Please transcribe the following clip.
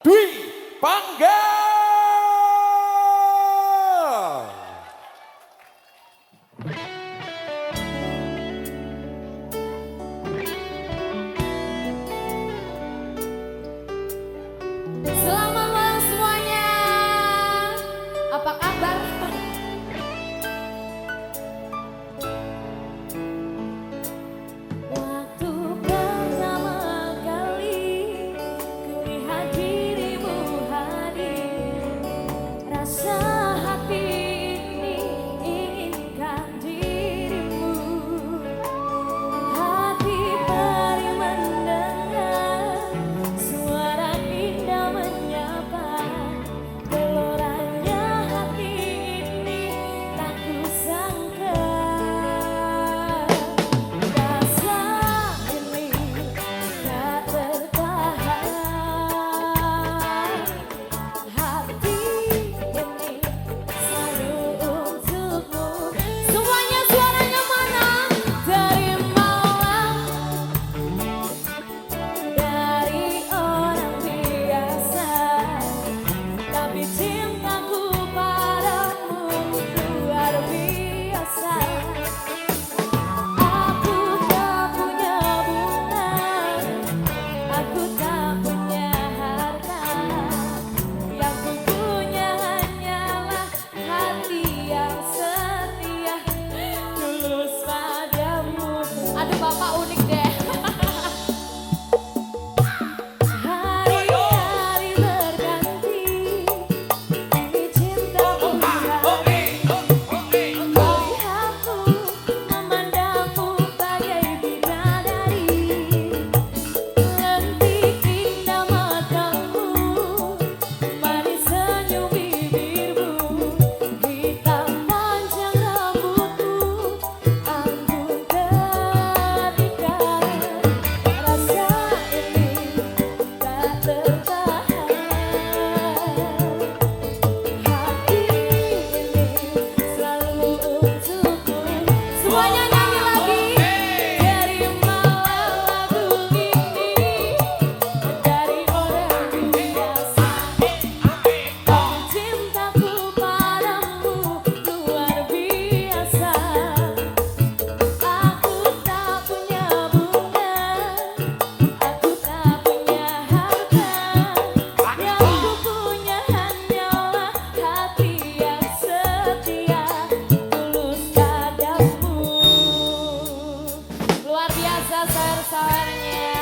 Dwi Pangga zasarcarnie.